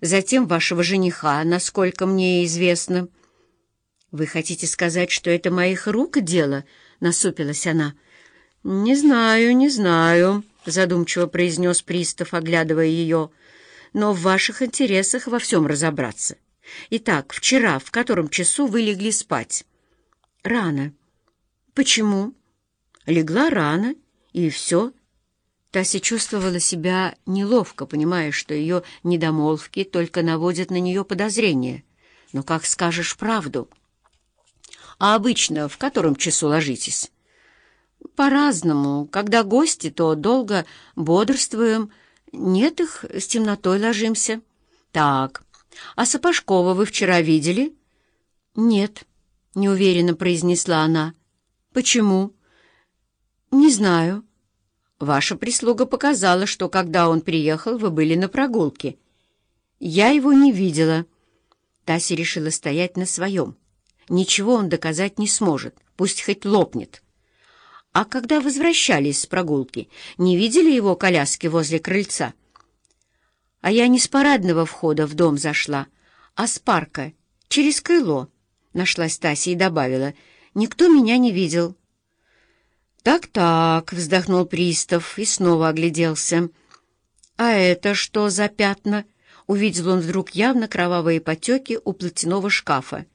затем вашего жениха, насколько мне известно». «Вы хотите сказать, что это моих рук дело?» — насупилась она. «Не знаю, не знаю», — задумчиво произнес пристав, оглядывая ее. «Но в ваших интересах во всем разобраться. Итак, вчера в котором часу вы легли спать?» «Рано». «Почему?» «Легла рано, и все». Тася чувствовала себя неловко, понимая, что ее недомолвки только наводят на нее подозрения. «Но как скажешь правду?» «А обычно в котором часу ложитесь?» «По-разному. Когда гости, то долго бодрствуем. Нет их, с темнотой ложимся». «Так. А Сапожкова вы вчера видели?» «Нет», — неуверенно произнесла она. «Почему?» «Не знаю». «Ваша прислуга показала, что когда он приехал, вы были на прогулке». «Я его не видела». Тася решила стоять на своем. Ничего он доказать не сможет, пусть хоть лопнет. «А когда возвращались с прогулки, не видели его коляски возле крыльца?» «А я не с парадного входа в дом зашла, а с парка, через крыло», — нашлась Тася и добавила. «Никто меня не видел». «Так-так», — вздохнул пристав и снова огляделся. «А это что за пятна?» — увидел он вдруг явно кровавые потеки у платяного шкафа.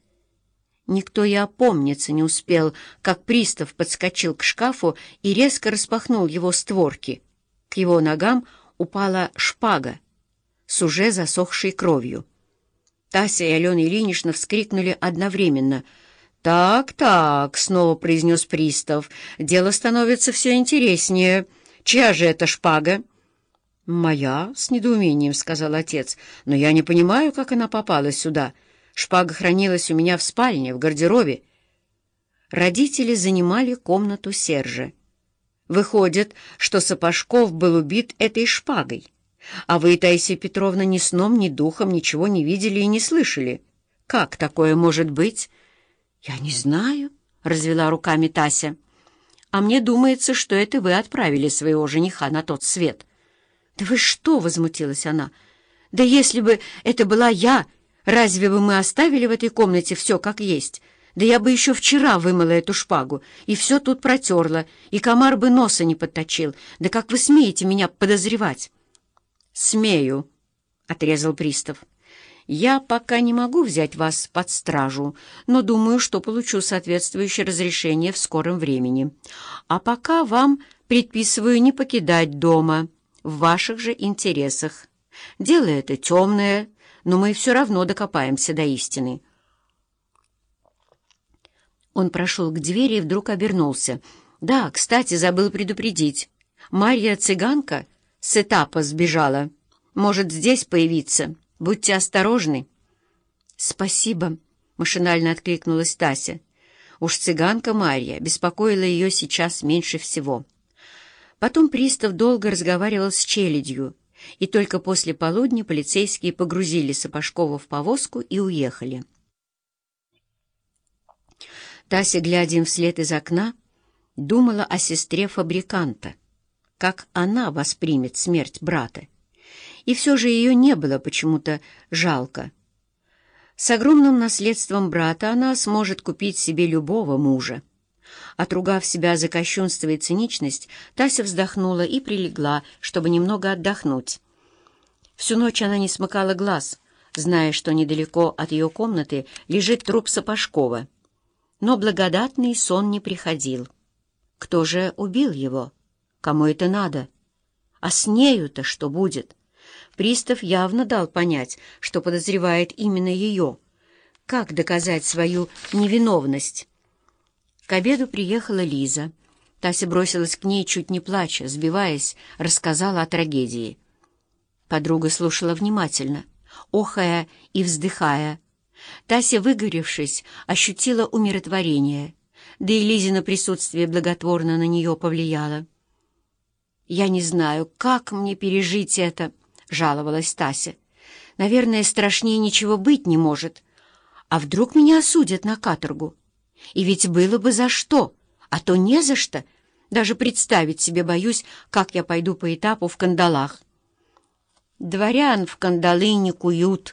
Никто и опомниться не успел, как пристав подскочил к шкафу и резко распахнул его створки. К его ногам упала шпага с уже засохшей кровью. Тася и Алена Ильинична вскрикнули одновременно. «Так, так», — снова произнес пристав, — «дело становится все интереснее. Чья же это шпага?» «Моя», — с недоумением сказал отец, — «но я не понимаю, как она попала сюда». Шпага хранилась у меня в спальне, в гардеробе. Родители занимали комнату Сержа. Выходит, что Сапожков был убит этой шпагой. А вы, Таисия Петровна, ни сном, ни духом ничего не видели и не слышали. Как такое может быть? Я не знаю, — развела руками Тася. А мне думается, что это вы отправили своего жениха на тот свет. Да вы что, — возмутилась она, — да если бы это была я... Разве бы мы оставили в этой комнате все как есть? Да я бы еще вчера вымыла эту шпагу, и все тут протерла, и комар бы носа не подточил. Да как вы смеете меня подозревать?» «Смею», — отрезал пристав. «Я пока не могу взять вас под стражу, но думаю, что получу соответствующее разрешение в скором времени. А пока вам предписываю не покидать дома в ваших же интересах. Дело это темное, — но мы все равно докопаемся до истины. Он прошел к двери и вдруг обернулся. «Да, кстати, забыл предупредить. Марья цыганка с этапа сбежала. Может здесь появиться. Будьте осторожны». «Спасибо», — машинально откликнулась Тася. Уж цыганка Марья беспокоила ее сейчас меньше всего. Потом пристав долго разговаривал с челядью, и только после полудня полицейские погрузили Сапожкова в повозку и уехали. Тася, глядя им вслед из окна, думала о сестре фабриканта, как она воспримет смерть брата. И все же ее не было почему-то жалко. С огромным наследством брата она сможет купить себе любого мужа. Отругав себя за кощунство и циничность, Тася вздохнула и прилегла, чтобы немного отдохнуть. Всю ночь она не смыкала глаз, зная, что недалеко от ее комнаты лежит труп Сапожкова. Но благодатный сон не приходил. Кто же убил его? Кому это надо? А с нею-то что будет? Пристав явно дал понять, что подозревает именно ее. Как доказать свою невиновность? К обеду приехала Лиза. Тася бросилась к ней, чуть не плача, сбиваясь, рассказала о трагедии. Подруга слушала внимательно, охая и вздыхая. Тася, выгоревшись, ощутила умиротворение, да и Лизина присутствие благотворно на нее повлияло. «Я не знаю, как мне пережить это», — жаловалась Тася. «Наверное, страшнее ничего быть не может. А вдруг меня осудят на каторгу?» И ведь было бы за что, а то не за что. Даже представить себе боюсь, как я пойду по этапу в кандалах. «Дворян в кандалы не куют»,